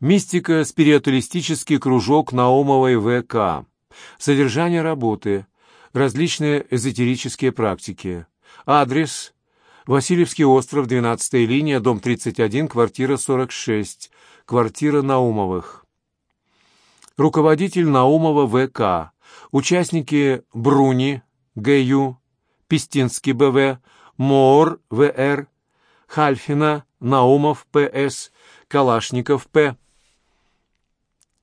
Мистика спиритуалистический кружок Наумовой ВК. Содержание работы. Различные эзотерические практики. Адрес. Васильевский остров, 12 линия, дом 31, квартира 46, квартира Наумовых. Руководитель Наумова ВК. Участники Бруни, ГЮ, Пестинский БВ, Моор ВР, Хальфина, Наумов ПС, Калашников П.